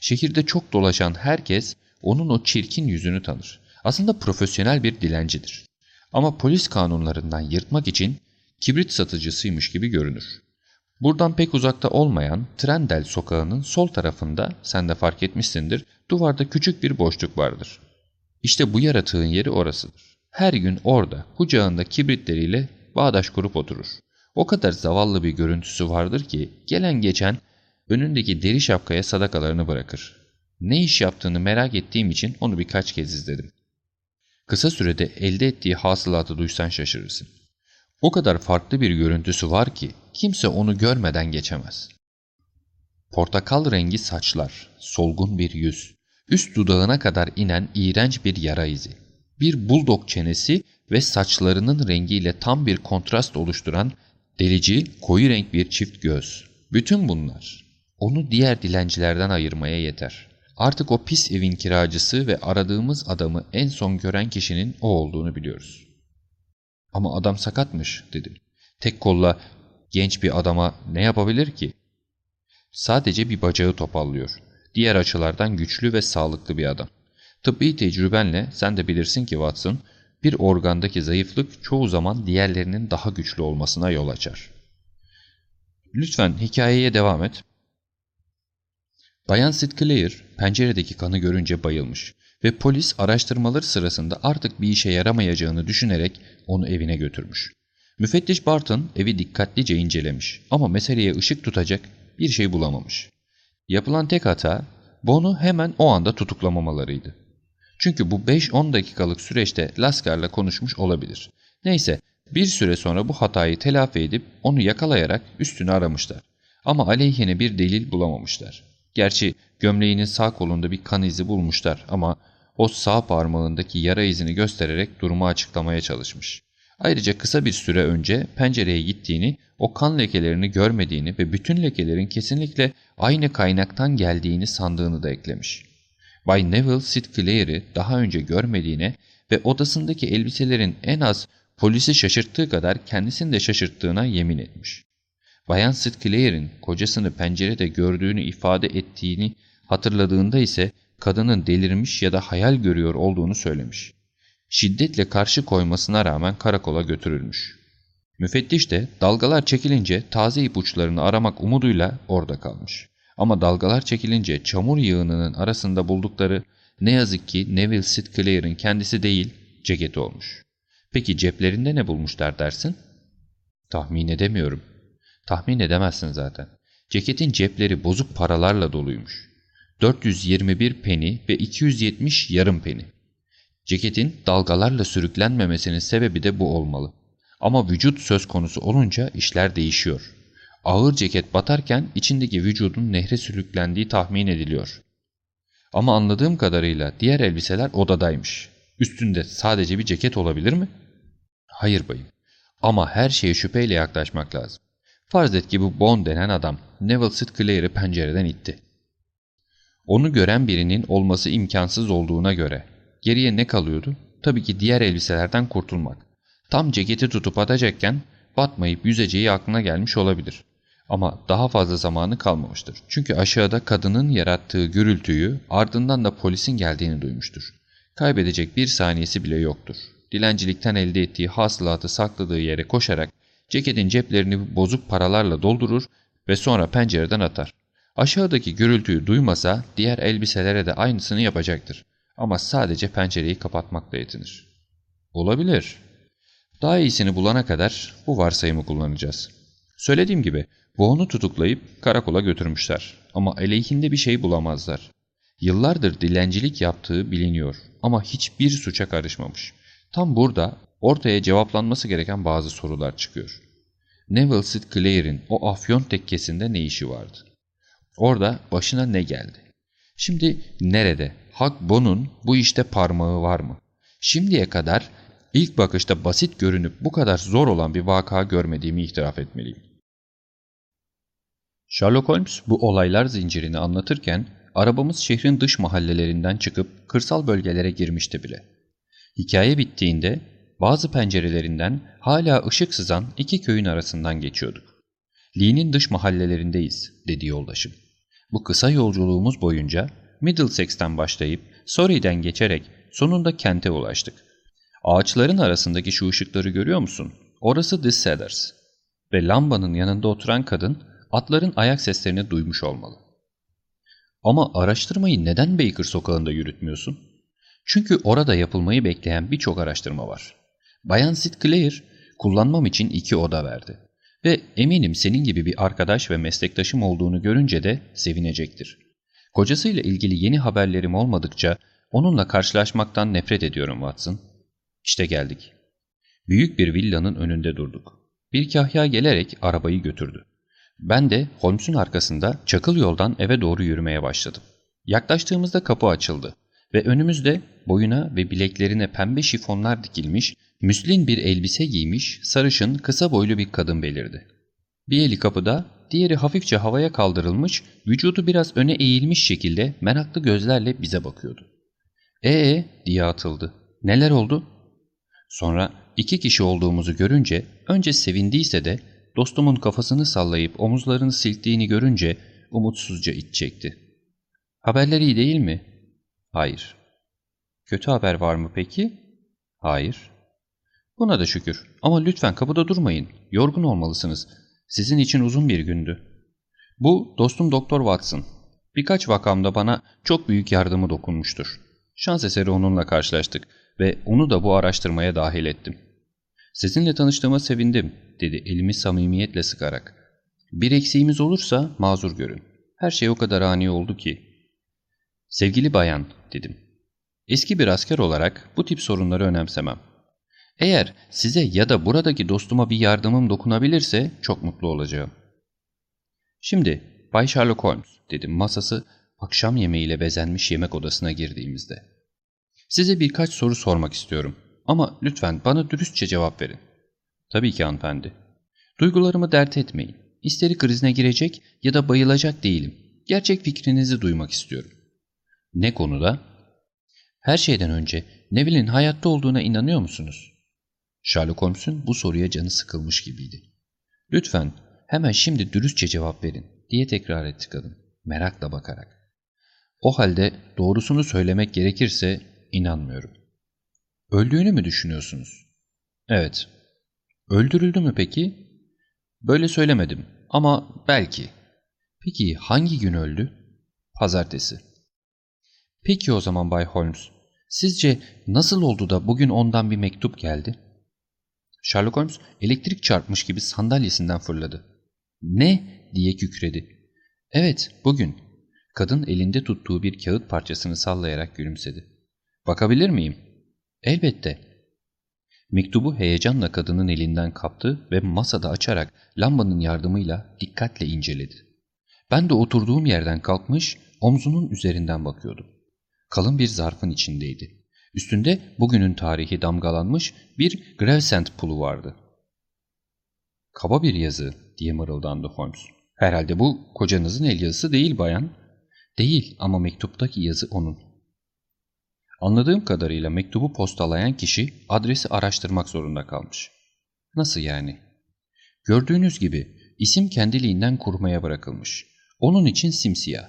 Şehirde çok dolaşan herkes onun o çirkin yüzünü tanır. Aslında profesyonel bir dilencidir. Ama polis kanunlarından yırtmak için kibrit satıcısıymış gibi görünür. Buradan pek uzakta olmayan Trendel sokağının sol tarafında sen de fark etmişsindir duvarda küçük bir boşluk vardır. İşte bu yaratığın yeri orasıdır. Her gün orada kucağında kibritleriyle bağdaş kurup oturur. O kadar zavallı bir görüntüsü vardır ki gelen geçen önündeki deri şapkaya sadakalarını bırakır. Ne iş yaptığını merak ettiğim için onu birkaç kez izledim. Kısa sürede elde ettiği hasılatı duysan şaşırırsın. O kadar farklı bir görüntüsü var ki kimse onu görmeden geçemez. Portakal rengi saçlar, solgun bir yüz, üst dudağına kadar inen iğrenç bir yara izi, bir buldog çenesi ve saçlarının rengiyle tam bir kontrast oluşturan delici, koyu renk bir çift göz. Bütün bunlar onu diğer dilencilerden ayırmaya yeter. Artık o pis evin kiracısı ve aradığımız adamı en son gören kişinin o olduğunu biliyoruz. Ama adam sakatmış dedim. Tek kolla genç bir adama ne yapabilir ki? Sadece bir bacağı topallıyor. Diğer açılardan güçlü ve sağlıklı bir adam. Tıbbi tecrübenle sen de bilirsin ki Watson, bir organdaki zayıflık çoğu zaman diğerlerinin daha güçlü olmasına yol açar. Lütfen hikayeye devam et. Bayan Sid penceredeki kanı görünce bayılmış ve polis araştırmaları sırasında artık bir işe yaramayacağını düşünerek onu evine götürmüş. Müfettiş Barton evi dikkatlice incelemiş ama meseleye ışık tutacak bir şey bulamamış. Yapılan tek hata Bon'u hemen o anda tutuklamamalarıydı. Çünkü bu 5-10 dakikalık süreçte Laskar'la konuşmuş olabilir. Neyse bir süre sonra bu hatayı telafi edip onu yakalayarak üstünü aramışlar. Ama aleyhine bir delil bulamamışlar. Gerçi gömleğinin sağ kolunda bir kan izi bulmuşlar ama o sağ parmağındaki yara izini göstererek durumu açıklamaya çalışmış. Ayrıca kısa bir süre önce pencereye gittiğini, o kan lekelerini görmediğini ve bütün lekelerin kesinlikle aynı kaynaktan geldiğini sandığını da eklemiş. Bay Neville Sid Clare'i daha önce görmediğine ve odasındaki elbiselerin en az polisi şaşırttığı kadar kendisini de şaşırttığına yemin etmiş. Bayan Sid Clare'in kocasını pencerede gördüğünü ifade ettiğini hatırladığında ise kadının delirmiş ya da hayal görüyor olduğunu söylemiş. Şiddetle karşı koymasına rağmen karakola götürülmüş. Müfettiş de dalgalar çekilince taze ipuçlarını aramak umuduyla orada kalmış. Ama dalgalar çekilince çamur yığınının arasında buldukları ne yazık ki Neville St. Clair'in kendisi değil ceketi olmuş. Peki ceplerinde ne bulmuşlar dersin? Tahmin edemiyorum. Tahmin edemezsin zaten. Ceketin cepleri bozuk paralarla doluymuş. 421 peni ve 270 yarım peni. Ceketin dalgalarla sürüklenmemesinin sebebi de bu olmalı. Ama vücut söz konusu olunca işler değişiyor. Ağır ceket batarken içindeki vücudun nehre sürüklendiği tahmin ediliyor. Ama anladığım kadarıyla diğer elbiseler odadaymış. Üstünde sadece bir ceket olabilir mi? Hayır bayım. Ama her şeye şüpheyle yaklaşmak lazım. Farz et ki bu Bond denen adam Neville St. Clair'ı pencereden itti. Onu gören birinin olması imkansız olduğuna göre geriye ne kalıyordu? Tabii ki diğer elbiselerden kurtulmak. Tam ceketi tutup atacakken batmayıp yüzeceği aklına gelmiş olabilir. Ama daha fazla zamanı kalmamıştır. Çünkü aşağıda kadının yarattığı gürültüyü ardından da polisin geldiğini duymuştur. Kaybedecek bir saniyesi bile yoktur. Dilencilikten elde ettiği hasılatı sakladığı yere koşarak ceketin ceplerini bozuk paralarla doldurur ve sonra pencereden atar. Aşağıdaki gürültüyü duymasa diğer elbiselere de aynısını yapacaktır. Ama sadece pencereyi kapatmakla yetinir. Olabilir. Daha iyisini bulana kadar bu varsayımı kullanacağız. Söylediğim gibi Vaughan'u tutuklayıp karakola götürmüşler ama aleyhinde bir şey bulamazlar. Yıllardır dilencilik yaptığı biliniyor ama hiçbir suça karışmamış. Tam burada ortaya cevaplanması gereken bazı sorular çıkıyor. Neville St. Clair'in o afyon tekkesinde ne işi vardı? Orada başına ne geldi? Şimdi nerede? Hak Bon'un bu işte parmağı var mı? Şimdiye kadar ilk bakışta basit görünüp bu kadar zor olan bir vaka görmediğimi itiraf etmeliyim. Sherlock Holmes bu olaylar zincirini anlatırken arabamız şehrin dış mahallelerinden çıkıp kırsal bölgelere girmişti bile. Hikaye bittiğinde bazı pencerelerinden hala ışık sızan iki köyün arasından geçiyorduk. Lee'nin dış mahallelerindeyiz dedi yoldaşım. Bu kısa yolculuğumuz boyunca Middlesex'ten başlayıp Surrey'den geçerek sonunda kente ulaştık. Ağaçların arasındaki şu ışıkları görüyor musun? Orası The Cedars. Ve lambanın yanında oturan kadın atların ayak seslerini duymuş olmalı. Ama araştırmayı neden Baker sokağında yürütmüyorsun? Çünkü orada yapılmayı bekleyen birçok araştırma var. Bayan Sid Clare kullanmam için iki oda verdi. Ve eminim senin gibi bir arkadaş ve meslektaşım olduğunu görünce de sevinecektir. Kocasıyla ilgili yeni haberlerim olmadıkça onunla karşılaşmaktan nefret ediyorum Watson. İşte geldik. Büyük bir villanın önünde durduk. Bir kahya gelerek arabayı götürdü. Ben de Holmes'un arkasında çakıl yoldan eve doğru yürümeye başladım. Yaklaştığımızda kapı açıldı ve önümüzde boyuna ve bileklerine pembe şifonlar dikilmiş, müslin bir elbise giymiş, sarışın, kısa boylu bir kadın belirdi. Bir eli kapıda, diğeri hafifçe havaya kaldırılmış, vücudu biraz öne eğilmiş şekilde meraklı gözlerle bize bakıyordu. ''Ee?'' diye atıldı. ''Neler oldu?'' Sonra iki kişi olduğumuzu görünce önce sevindiyse de dostumun kafasını sallayıp omuzlarını silktiğini görünce umutsuzca iç çekti. Haberler iyi değil mi? Hayır. Kötü haber var mı peki? Hayır. Buna da şükür. Ama lütfen kapıda durmayın. Yorgun olmalısınız. Sizin için uzun bir gündü. Bu dostum Doktor Watson. Birkaç vakamda bana çok büyük yardımı dokunmuştur. Şans eseri onunla karşılaştık ve onu da bu araştırmaya dahil ettim. Sizinle tanıştığıma sevindim, dedi elimi samimiyetle sıkarak. Bir eksiğimiz olursa mazur görün. Her şey o kadar ani oldu ki. Sevgili bayan, dedim. Eski bir asker olarak bu tip sorunları önemsemem. Eğer size ya da buradaki dostuma bir yardımım dokunabilirse çok mutlu olacağım. Şimdi Bay Sherlock Holmes dedim masası akşam yemeğiyle bezenmiş yemek odasına girdiğimizde. Size birkaç soru sormak istiyorum ama lütfen bana dürüstçe cevap verin. Tabii ki hanımefendi. Duygularımı dert etmeyin. İsteri krizine girecek ya da bayılacak değilim. Gerçek fikrinizi duymak istiyorum. Ne konuda? Her şeyden önce Neville'in hayatta olduğuna inanıyor musunuz? Sherlock Holmes'un bu soruya canı sıkılmış gibiydi. Lütfen hemen şimdi dürüstçe cevap verin diye tekrar etti kadın merakla bakarak. O halde doğrusunu söylemek gerekirse inanmıyorum. Öldüğünü mü düşünüyorsunuz? Evet. Öldürüldü mü peki? Böyle söylemedim ama belki. Peki hangi gün öldü? Pazartesi. Peki o zaman Bay Holmes, sizce nasıl oldu da bugün ondan bir mektup geldi? Sherlock Holmes elektrik çarpmış gibi sandalyesinden fırladı. Ne? diye kükredi. Evet, bugün. Kadın elinde tuttuğu bir kağıt parçasını sallayarak gülümsedi. Bakabilir miyim? Elbette. Mektubu heyecanla kadının elinden kaptı ve masada açarak lambanın yardımıyla dikkatle inceledi. Ben de oturduğum yerden kalkmış, omzunun üzerinden bakıyordum. Kalın bir zarfın içindeydi. Üstünde bugünün tarihi damgalanmış bir Gravesend pulu vardı. Kaba bir yazı diye mırıldandı Holmes. Herhalde bu kocanızın el yazısı değil bayan. Değil ama mektuptaki yazı onun. Anladığım kadarıyla mektubu postalayan kişi adresi araştırmak zorunda kalmış. Nasıl yani? Gördüğünüz gibi isim kendiliğinden kurmaya bırakılmış. Onun için simsiyah.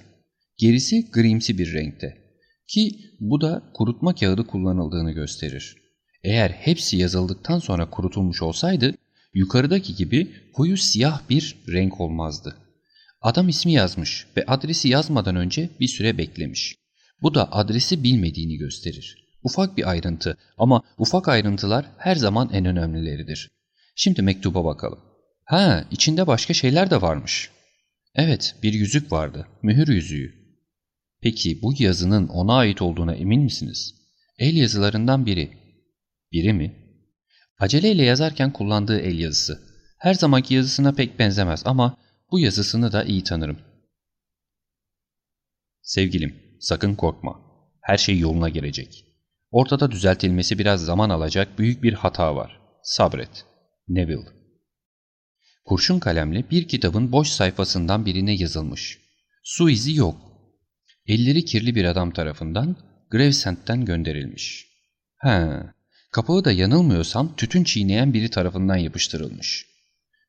Gerisi grimsi bir renkte. Ki bu da kurutma kağıdı kullanıldığını gösterir. Eğer hepsi yazıldıktan sonra kurutulmuş olsaydı yukarıdaki gibi koyu siyah bir renk olmazdı. Adam ismi yazmış ve adresi yazmadan önce bir süre beklemiş. Bu da adresi bilmediğini gösterir. Ufak bir ayrıntı ama ufak ayrıntılar her zaman en önemlileridir. Şimdi mektuba bakalım. Ha, içinde başka şeyler de varmış. Evet, bir yüzük vardı. Mühür yüzüğü. Peki bu yazının ona ait olduğuna emin misiniz? El yazılarından biri. Biri mi? Aceleyle yazarken kullandığı el yazısı. Her zamanki yazısına pek benzemez ama bu yazısını da iyi tanırım. Sevgilim, sakın korkma. Her şey yoluna gelecek. Ortada düzeltilmesi biraz zaman alacak büyük bir hata var. Sabret. Neville. Kurşun kalemle bir kitabın boş sayfasından birine yazılmış. Su izi yok. Elleri kirli bir adam tarafından Gravesend'den gönderilmiş. He, kapağı da yanılmıyorsam tütün çiğneyen biri tarafından yapıştırılmış.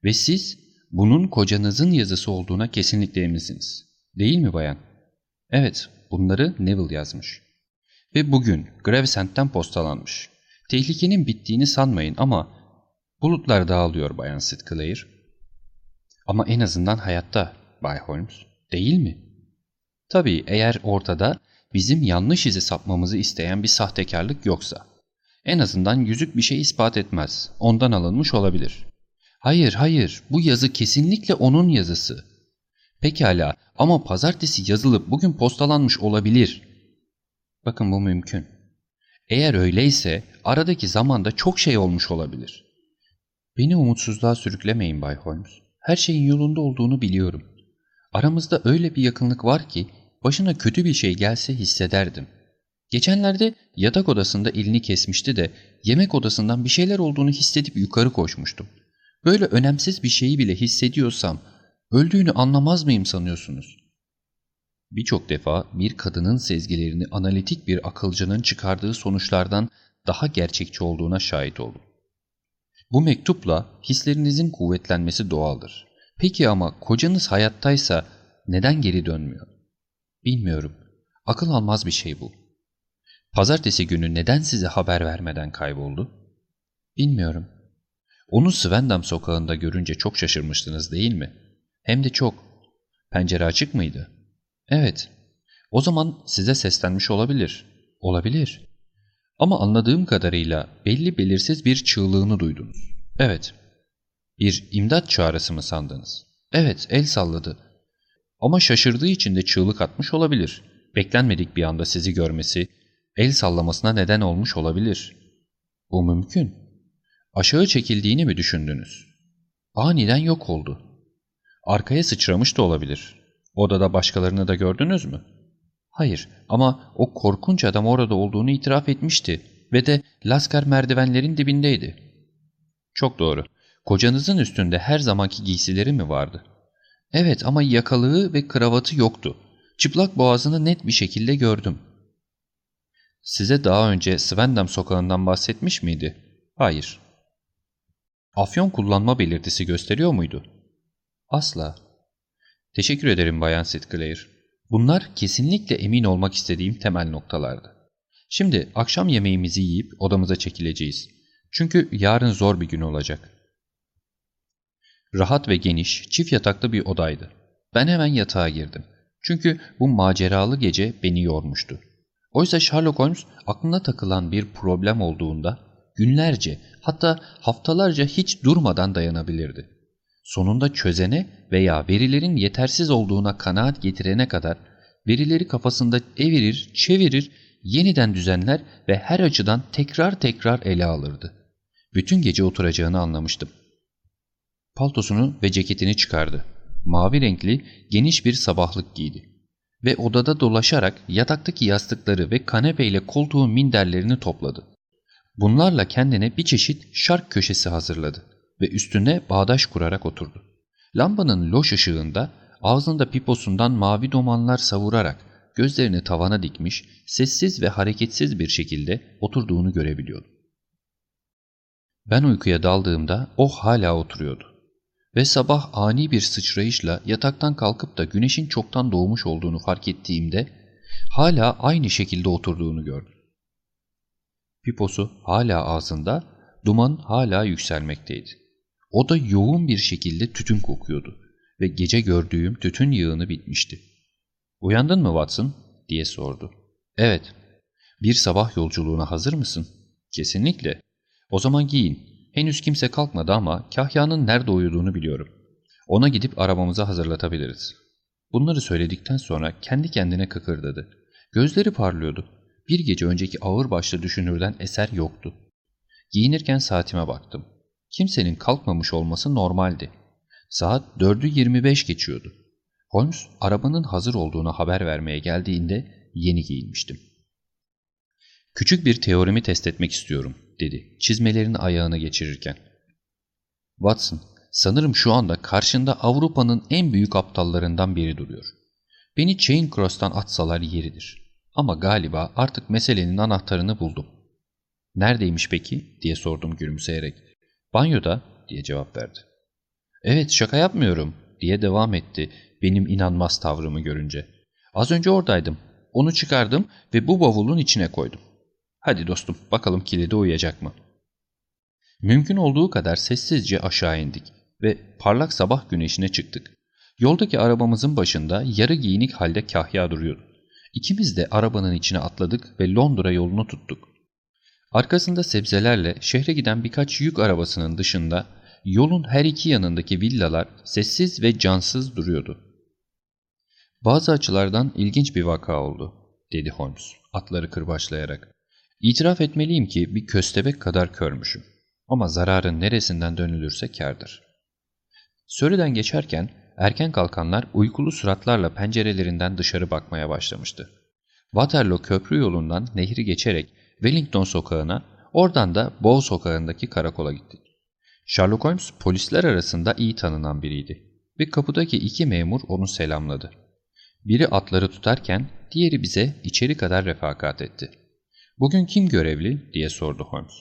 Ve siz bunun kocanızın yazısı olduğuna kesinlikle eminsiniz. Değil mi bayan? Evet, bunları Neville yazmış. Ve bugün Gravesend'den postalanmış. Tehlikenin bittiğini sanmayın ama bulutlar dağılıyor Bayan Sitclair. Ama en azından hayatta Bay Holmes, değil mi? Tabii eğer ortada bizim yanlış izi sapmamızı isteyen bir sahtekarlık yoksa. En azından yüzük bir şey ispat etmez. Ondan alınmış olabilir. Hayır hayır bu yazı kesinlikle onun yazısı. Pekala ama pazartesi yazılıp bugün postalanmış olabilir. Bakın bu mümkün. Eğer öyleyse aradaki zamanda çok şey olmuş olabilir. Beni umutsuzluğa sürüklemeyin Bay Holmes. Her şeyin yolunda olduğunu biliyorum. Aramızda öyle bir yakınlık var ki başına kötü bir şey gelse hissederdim. Geçenlerde yatak odasında elini kesmişti de yemek odasından bir şeyler olduğunu hissedip yukarı koşmuştum. Böyle önemsiz bir şeyi bile hissediyorsam öldüğünü anlamaz mıyım sanıyorsunuz? Birçok defa bir kadının sezgilerini analitik bir akılcının çıkardığı sonuçlardan daha gerçekçi olduğuna şahit oldum. Bu mektupla hislerinizin kuvvetlenmesi doğaldır. Peki ama kocanız hayattaysa neden geri dönmüyor? Bilmiyorum. Akıl almaz bir şey bu. Pazartesi günü neden size haber vermeden kayboldu? Bilmiyorum. Onu Svendam sokağında görünce çok şaşırmıştınız değil mi? Hem de çok. Pencere açık mıydı? Evet. O zaman size seslenmiş olabilir. Olabilir. Ama anladığım kadarıyla belli belirsiz bir çığlığını duydunuz. Evet. Bir imdat çağrısı mı sandınız? Evet, el salladı. Ama şaşırdığı için de çığlık atmış olabilir. Beklenmedik bir anda sizi görmesi, el sallamasına neden olmuş olabilir. Bu mümkün. Aşağı çekildiğini mi düşündünüz? Aniden yok oldu. Arkaya sıçramış da olabilir. Odada başkalarını da gördünüz mü? Hayır ama o korkunç adam orada olduğunu itiraf etmişti ve de Laskar merdivenlerin dibindeydi. Çok doğru. Kocanızın üstünde her zamanki giysileri mi vardı? Evet ama yakalığı ve kravatı yoktu. Çıplak boğazını net bir şekilde gördüm. Size daha önce Svendam sokağından bahsetmiş miydi? Hayır. Afyon kullanma belirtisi gösteriyor muydu? Asla. Teşekkür ederim Bayan Sitclair. Bunlar kesinlikle emin olmak istediğim temel noktalardı. Şimdi akşam yemeğimizi yiyip odamıza çekileceğiz. Çünkü yarın zor bir gün olacak. Rahat ve geniş, çift yataklı bir odaydı. Ben hemen yatağa girdim. Çünkü bu maceralı gece beni yormuştu. Oysa Sherlock Holmes aklına takılan bir problem olduğunda günlerce hatta haftalarca hiç durmadan dayanabilirdi. Sonunda çözene veya verilerin yetersiz olduğuna kanaat getirene kadar verileri kafasında evirir, çevirir, yeniden düzenler ve her açıdan tekrar tekrar ele alırdı. Bütün gece oturacağını anlamıştım. Paltosunu ve ceketini çıkardı. Mavi renkli geniş bir sabahlık giydi. Ve odada dolaşarak yataktaki yastıkları ve kanepeyle koltuğun minderlerini topladı. Bunlarla kendine bir çeşit şark köşesi hazırladı ve üstüne bağdaş kurarak oturdu. Lambanın loş ışığında ağzında piposundan mavi domanlar savurarak gözlerini tavana dikmiş, sessiz ve hareketsiz bir şekilde oturduğunu görebiliyordu. Ben uykuya daldığımda o hala oturuyordu. Ve sabah ani bir sıçrayışla yataktan kalkıp da güneşin çoktan doğmuş olduğunu fark ettiğimde hala aynı şekilde oturduğunu gördüm. Piposu hala ağzında, duman hala yükselmekteydi. O da yoğun bir şekilde tütün kokuyordu ve gece gördüğüm tütün yığını bitmişti. ''Uyandın mı Watson?'' diye sordu. ''Evet. Bir sabah yolculuğuna hazır mısın?'' ''Kesinlikle. O zaman giyin. Henüz kimse kalkmadı ama Kahya'nın nerede uyuduğunu biliyorum. Ona gidip arabamızı hazırlatabiliriz.'' Bunları söyledikten sonra kendi kendine kıkırdadı. Gözleri parlıyordu. Bir gece önceki ağır başlı düşünürden eser yoktu. Giyinirken saatime baktım. Kimsenin kalkmamış olması normaldi. Saat 4'ü 25 geçiyordu. Holmes arabanın hazır olduğunu haber vermeye geldiğinde yeni giyinmiştim. Küçük bir teorimi test etmek istiyorum dedi çizmelerini ayağına geçirirken. Watson sanırım şu anda karşında Avrupa'nın en büyük aptallarından biri duruyor. Beni Chain Cross'tan atsalar yeridir. Ama galiba artık meselenin anahtarını buldum. Neredeymiş peki diye sordum gülümseyerek. Banyoda diye cevap verdi. Evet şaka yapmıyorum diye devam etti benim inanmaz tavrımı görünce. Az önce oradaydım. Onu çıkardım ve bu bavulun içine koydum. Hadi dostum bakalım kilidi uyacak mı? Mümkün olduğu kadar sessizce aşağı indik ve parlak sabah güneşine çıktık. Yoldaki arabamızın başında yarı giyinik halde kahya duruyordu. İkimiz de arabanın içine atladık ve Londra yolunu tuttuk. Arkasında sebzelerle şehre giden birkaç yük arabasının dışında yolun her iki yanındaki villalar sessiz ve cansız duruyordu. Bazı açılardan ilginç bir vaka oldu, dedi Holmes atları kırbaçlayarak. İtiraf etmeliyim ki bir köstebek kadar körmüşüm. Ama zararın neresinden dönülürse kârdır. Sörüden geçerken erken kalkanlar uykulu suratlarla pencerelerinden dışarı bakmaya başlamıştı. Waterloo köprü yolundan nehri geçerek Wellington sokağına, oradan da Bow sokağındaki karakola gittik. Sherlock Holmes polisler arasında iyi tanınan biriydi ve kapıdaki iki memur onu selamladı. Biri atları tutarken diğeri bize içeri kadar refakat etti. ''Bugün kim görevli?'' diye sordu Holmes.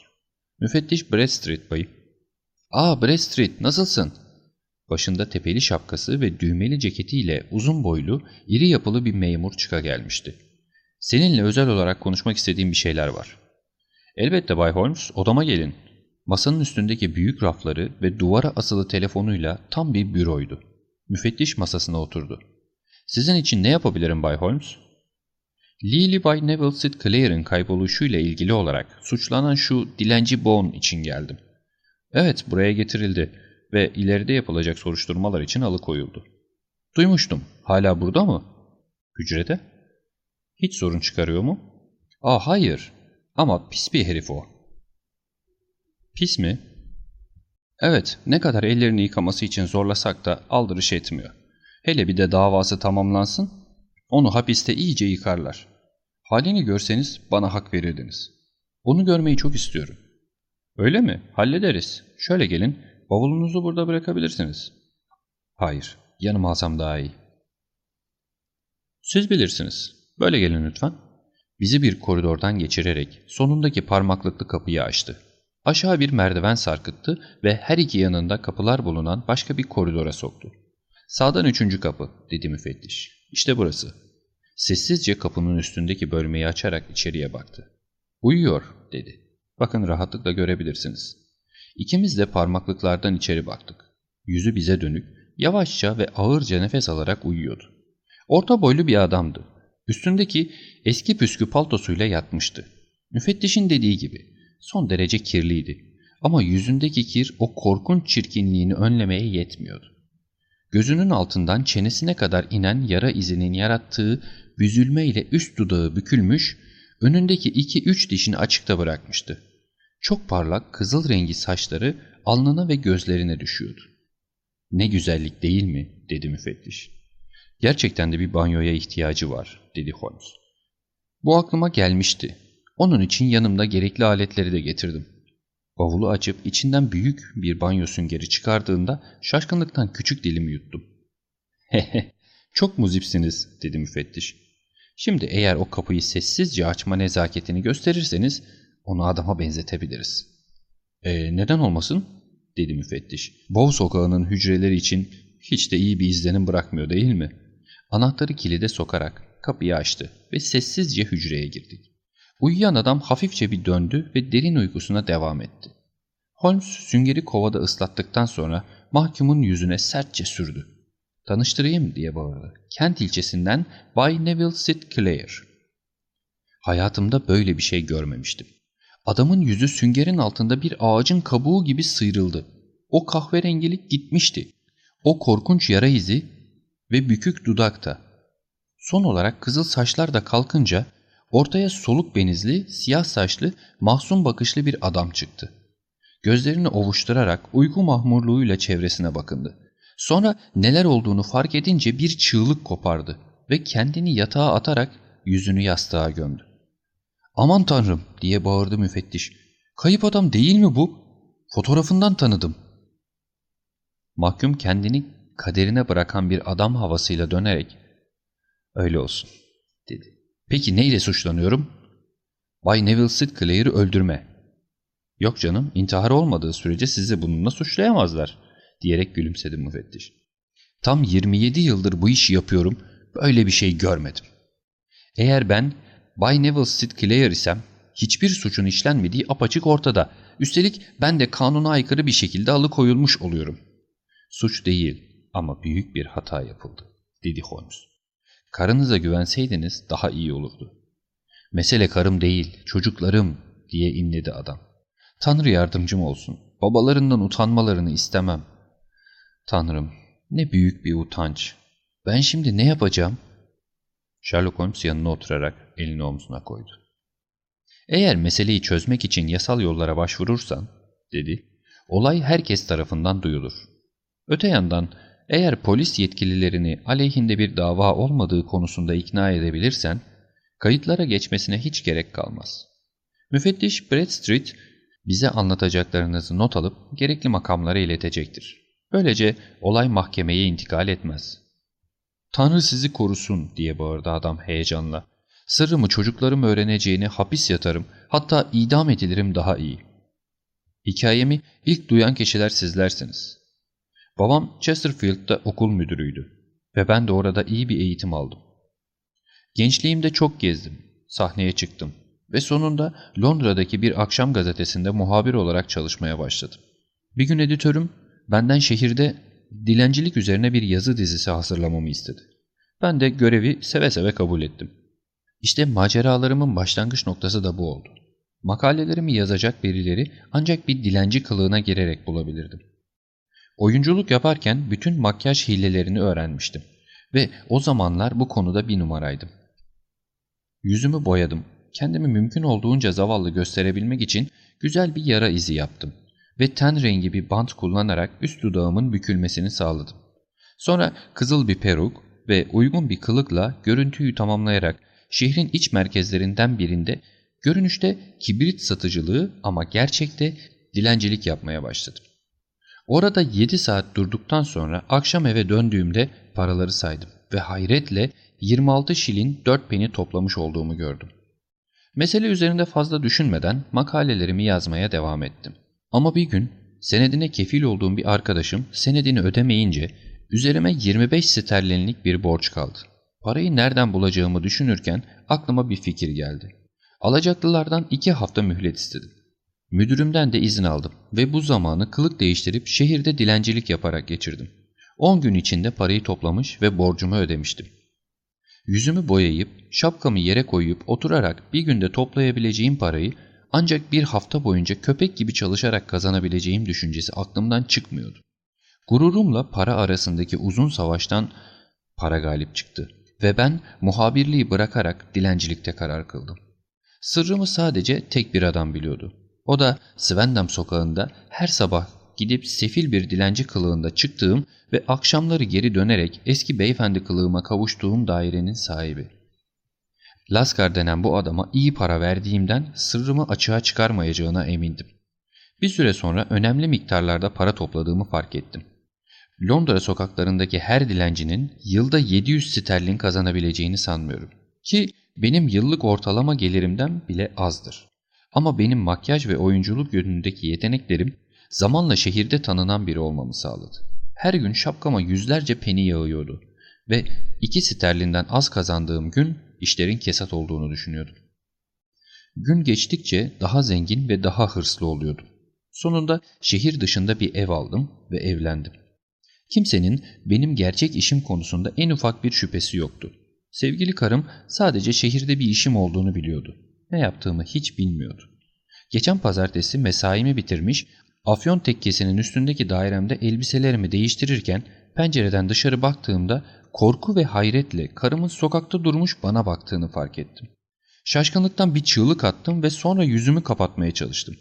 ''Müfettiş Bradstreet bayım.'' ''Aa Bradstreet nasılsın?'' Başında tepeli şapkası ve düğmeli ceketiyle uzun boylu, iri yapılı bir memur çıka gelmişti. Seninle özel olarak konuşmak istediğim bir şeyler var. Elbette Bay Holmes, odama gelin. Masanın üstündeki büyük rafları ve duvara asılı telefonuyla tam bir büroydu. Müfettiş masasına oturdu. Sizin için ne yapabilirim Bay Holmes? Lily Bay Neville St. Clair'in kayboluşuyla ilgili olarak suçlanan şu dilenci Bone için geldim. Evet, buraya getirildi ve ileride yapılacak soruşturmalar için alıkoyuldu. Duymuştum. Hala burada mı? Hücrede? Hiç sorun çıkarıyor mu? Aa hayır. Ama pis bir herif o. Pis mi? Evet, ne kadar ellerini yıkaması için zorlasak da aldırış etmiyor. Hele bir de davası tamamlansın, onu hapiste iyice yıkarlar. Halini görseniz bana hak verirdiniz. Bunu görmeyi çok istiyorum. Öyle mi? Hallederiz. Şöyle gelin, bavulunuzu burada bırakabilirsiniz. Hayır, yanıma alsam daha iyi. Siz bilirsiniz. Böyle gelin lütfen. Bizi bir koridordan geçirerek sonundaki parmaklıklı kapıyı açtı. Aşağı bir merdiven sarkıttı ve her iki yanında kapılar bulunan başka bir koridora soktu. Sağdan üçüncü kapı, dedi müfettiş. İşte burası. Sessizce kapının üstündeki bölmeyi açarak içeriye baktı. Uyuyor, dedi. Bakın rahatlıkla görebilirsiniz. İkimiz de parmaklıklardan içeri baktık. Yüzü bize dönük, yavaşça ve ağırca nefes alarak uyuyordu. Orta boylu bir adamdı. Üstündeki eski püskü paltosuyla yatmıştı. Müfettişin dediği gibi son derece kirliydi. Ama yüzündeki kir o korkunç çirkinliğini önlemeye yetmiyordu. Gözünün altından çenesine kadar inen yara izinin yarattığı büzülme ile üst dudağı bükülmüş, önündeki iki üç dişini açıkta bırakmıştı. Çok parlak kızıl rengi saçları alnına ve gözlerine düşüyordu. Ne güzellik değil mi? dedi müfettiş. Gerçekten de bir banyoya ihtiyacı var, dedi Holmes. Bu aklıma gelmişti. Onun için yanımda gerekli aletleri de getirdim. Bavulu açıp içinden büyük bir banyo süngeri çıkardığında şaşkınlıktan küçük dilimi yuttum. Hehe, çok muzipsiniz, dedi müfettiş. Şimdi eğer o kapıyı sessizce açma nezaketini gösterirseniz onu adama benzetebiliriz. E, neden olmasın? dedi müfettiş. Bov sokağının hücreleri için hiç de iyi bir izlenim bırakmıyor değil mi? Anahtarı kilide sokarak kapıyı açtı ve sessizce hücreye girdik. Uyuyan adam hafifçe bir döndü ve derin uykusuna devam etti. Holmes süngeri kovada ıslattıktan sonra mahkumun yüzüne sertçe sürdü. Tanıştırayım diye bağırdı. Kent ilçesinden Bay Neville St. Clair. Hayatımda böyle bir şey görmemiştim. Adamın yüzü süngerin altında bir ağacın kabuğu gibi sıyrıldı. O kahverengilik gitmişti. O korkunç yara izi ve bükük dudakta. Son olarak kızıl saçlar da kalkınca ortaya soluk benizli, siyah saçlı, mahzun bakışlı bir adam çıktı. Gözlerini ovuşturarak uyku mahmurluğuyla çevresine bakındı. Sonra neler olduğunu fark edince bir çığlık kopardı ve kendini yatağa atarak yüzünü yastığa gömdü. ''Aman tanrım!'' diye bağırdı müfettiş. ''Kayıp adam değil mi bu? Fotoğrafından tanıdım.'' Mahkum kendini kaderine bırakan bir adam havasıyla dönerek ''Öyle olsun.'' dedi. ''Peki neyle suçlanıyorum?'' ''Bay Neville St. Clair'i öldürme.'' ''Yok canım, intihar olmadığı sürece sizi bununla suçlayamazlar.'' diyerek gülümsedi müfettiş. ''Tam 27 yıldır bu işi yapıyorum, böyle bir şey görmedim. Eğer ben Bay Neville St. Clair isem hiçbir suçun işlenmediği apaçık ortada. Üstelik ben de kanuna aykırı bir şekilde alıkoyulmuş oluyorum. Suç değil ama büyük bir hata yapıldı, dedi Holmes. Karınıza güvenseydiniz daha iyi olurdu. Mesele karım değil, çocuklarım, diye inledi adam. Tanrı yardımcım olsun. Babalarından utanmalarını istemem. Tanrım, ne büyük bir utanç. Ben şimdi ne yapacağım? Sherlock Holmes yanına oturarak elini omzuna koydu. Eğer meseleyi çözmek için yasal yollara başvurursan, dedi, olay herkes tarafından duyulur. Öte yandan eğer polis yetkililerini aleyhinde bir dava olmadığı konusunda ikna edebilirsen, kayıtlara geçmesine hiç gerek kalmaz. Müfettiş Bradstreet bize anlatacaklarınızı not alıp gerekli makamlara iletecektir. Böylece olay mahkemeye intikal etmez. Tanrı sizi korusun diye bağırdı adam heyecanla. Sırrımı çocuklarım öğreneceğini hapis yatarım, hatta idam edilirim daha iyi. Hikayemi ilk duyan kişiler sizlersiniz. Babam Chesterfield'da okul müdürüydü ve ben de orada iyi bir eğitim aldım. Gençliğimde çok gezdim, sahneye çıktım ve sonunda Londra'daki bir akşam gazetesinde muhabir olarak çalışmaya başladım. Bir gün editörüm benden şehirde dilencilik üzerine bir yazı dizisi hazırlamamı istedi. Ben de görevi seve seve kabul ettim. İşte maceralarımın başlangıç noktası da bu oldu. Makalelerimi yazacak birileri ancak bir dilenci kılığına girerek bulabilirdim. Oyunculuk yaparken bütün makyaj hilelerini öğrenmiştim ve o zamanlar bu konuda bir numaraydım. Yüzümü boyadım. Kendimi mümkün olduğunca zavallı gösterebilmek için güzel bir yara izi yaptım ve ten rengi bir bant kullanarak üst dudağımın bükülmesini sağladım. Sonra kızıl bir peruk ve uygun bir kılıkla görüntüyü tamamlayarak şehrin iç merkezlerinden birinde görünüşte kibrit satıcılığı ama gerçekte dilencilik yapmaya başladım. Orada 7 saat durduktan sonra akşam eve döndüğümde paraları saydım ve hayretle 26 şilin 4 peni toplamış olduğumu gördüm. Mesele üzerinde fazla düşünmeden makalelerimi yazmaya devam ettim. Ama bir gün senedine kefil olduğum bir arkadaşım senedini ödemeyince üzerime 25 sterlinlik bir borç kaldı. Parayı nereden bulacağımı düşünürken aklıma bir fikir geldi. Alacaklılardan iki hafta mühlet istedim. Müdürümden de izin aldım ve bu zamanı kılık değiştirip şehirde dilencilik yaparak geçirdim. 10 gün içinde parayı toplamış ve borcumu ödemiştim. Yüzümü boyayıp, şapkamı yere koyup oturarak bir günde toplayabileceğim parayı ancak bir hafta boyunca köpek gibi çalışarak kazanabileceğim düşüncesi aklımdan çıkmıyordu. Gururumla para arasındaki uzun savaştan para galip çıktı ve ben muhabirliği bırakarak dilencilikte karar kıldım. Sırrımı sadece tek bir adam biliyordu. O da Svendam sokağında her sabah gidip sefil bir dilenci kılığında çıktığım ve akşamları geri dönerek eski beyefendi kılığıma kavuştuğum dairenin sahibi. Laskar denen bu adama iyi para verdiğimden sırrımı açığa çıkarmayacağına emindim. Bir süre sonra önemli miktarlarda para topladığımı fark ettim. Londra sokaklarındaki her dilencinin yılda 700 sterlin kazanabileceğini sanmıyorum. Ki benim yıllık ortalama gelirimden bile azdır. Ama benim makyaj ve oyunculuk yönündeki yeteneklerim zamanla şehirde tanınan biri olmamı sağladı. Her gün şapkama yüzlerce peni yağıyordu ve iki sterlinden az kazandığım gün işlerin kesat olduğunu düşünüyordum. Gün geçtikçe daha zengin ve daha hırslı oluyordum. Sonunda şehir dışında bir ev aldım ve evlendim. Kimsenin benim gerçek işim konusunda en ufak bir şüphesi yoktu. Sevgili karım sadece şehirde bir işim olduğunu biliyordu. Ne yaptığımı hiç bilmiyordu. Geçen pazartesi mesaimi bitirmiş, afyon tekkesinin üstündeki dairemde elbiselerimi değiştirirken pencereden dışarı baktığımda korku ve hayretle karımın sokakta durmuş bana baktığını fark ettim. Şaşkınlıktan bir çığlık attım ve sonra yüzümü kapatmaya çalıştım.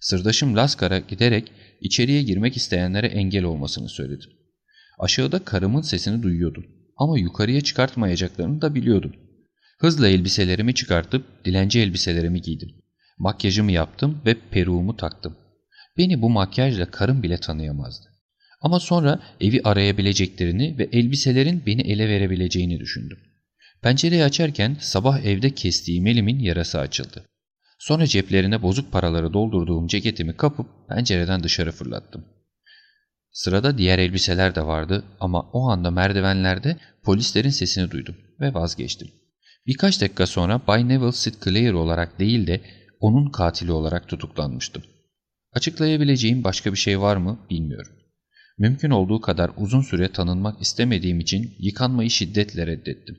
Sırdaşım Laskar'a giderek içeriye girmek isteyenlere engel olmasını söyledim. Aşağıda karımın sesini duyuyordum ama yukarıya çıkartmayacaklarını da biliyordum. Hızla elbiselerimi çıkartıp dilenci elbiselerimi giydim. Makyajımı yaptım ve peruğumu taktım. Beni bu makyajla karım bile tanıyamazdı. Ama sonra evi arayabileceklerini ve elbiselerin beni ele verebileceğini düşündüm. Pencereyi açarken sabah evde kestiğim elimin yarası açıldı. Sonra ceplerine bozuk paraları doldurduğum ceketimi kapıp pencereden dışarı fırlattım. Sırada diğer elbiseler de vardı ama o anda merdivenlerde polislerin sesini duydum ve vazgeçtim. Birkaç dakika sonra Bay Neville. Clair olarak değil de onun katili olarak tutuklanmıştım. Açıklayabileceğim başka bir şey var mı bilmiyorum. Mümkün olduğu kadar uzun süre tanınmak istemediğim için yıkanmayı şiddetle reddettim.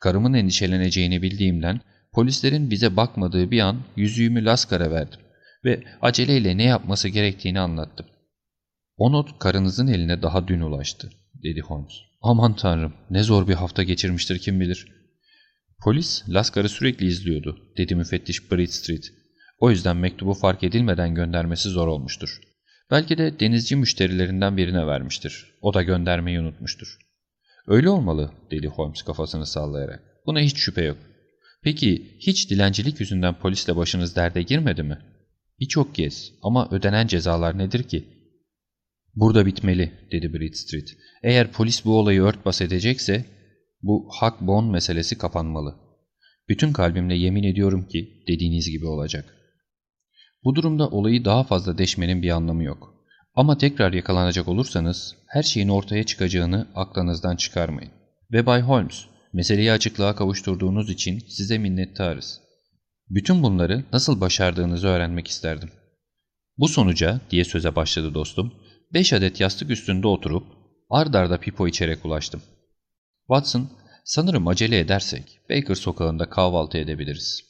Karımın endişeleneceğini bildiğimden polislerin bize bakmadığı bir an yüzüğümü Laskar'a verdim ve aceleyle ne yapması gerektiğini anlattım. O not karınızın eline daha dün ulaştı, dedi Holmes. Aman tanrım, ne zor bir hafta geçirmiştir kim bilir. Polis Laskar'ı sürekli izliyordu, dedi müfettiş Bridge O yüzden mektubu fark edilmeden göndermesi zor olmuştur. Belki de denizci müşterilerinden birine vermiştir. O da göndermeyi unutmuştur. Öyle olmalı, dedi Holmes kafasını sallayarak. Buna hiç şüphe yok. Peki hiç dilencilik yüzünden polisle başınız derde girmedi mi? Birçok kez ama ödenen cezalar nedir ki? Burada bitmeli, dedi Bridgestreet. Eğer polis bu olayı örtbas edecekse bu hak bon meselesi kapanmalı. Bütün kalbimle yemin ediyorum ki dediğiniz gibi olacak. Bu durumda olayı daha fazla deşmenin bir anlamı yok. Ama tekrar yakalanacak olursanız her şeyin ortaya çıkacağını aklınızdan çıkarmayın. Ve Bay Holmes, meseleyi açıklığa kavuşturduğunuz için size minnettarız. Bütün bunları nasıl başardığınızı öğrenmek isterdim. Bu sonuca, diye söze başladı dostum, beş adet yastık üstünde oturup ard arda pipo içerek ulaştım. Watson, sanırım acele edersek Baker sokağında kahvaltı edebiliriz.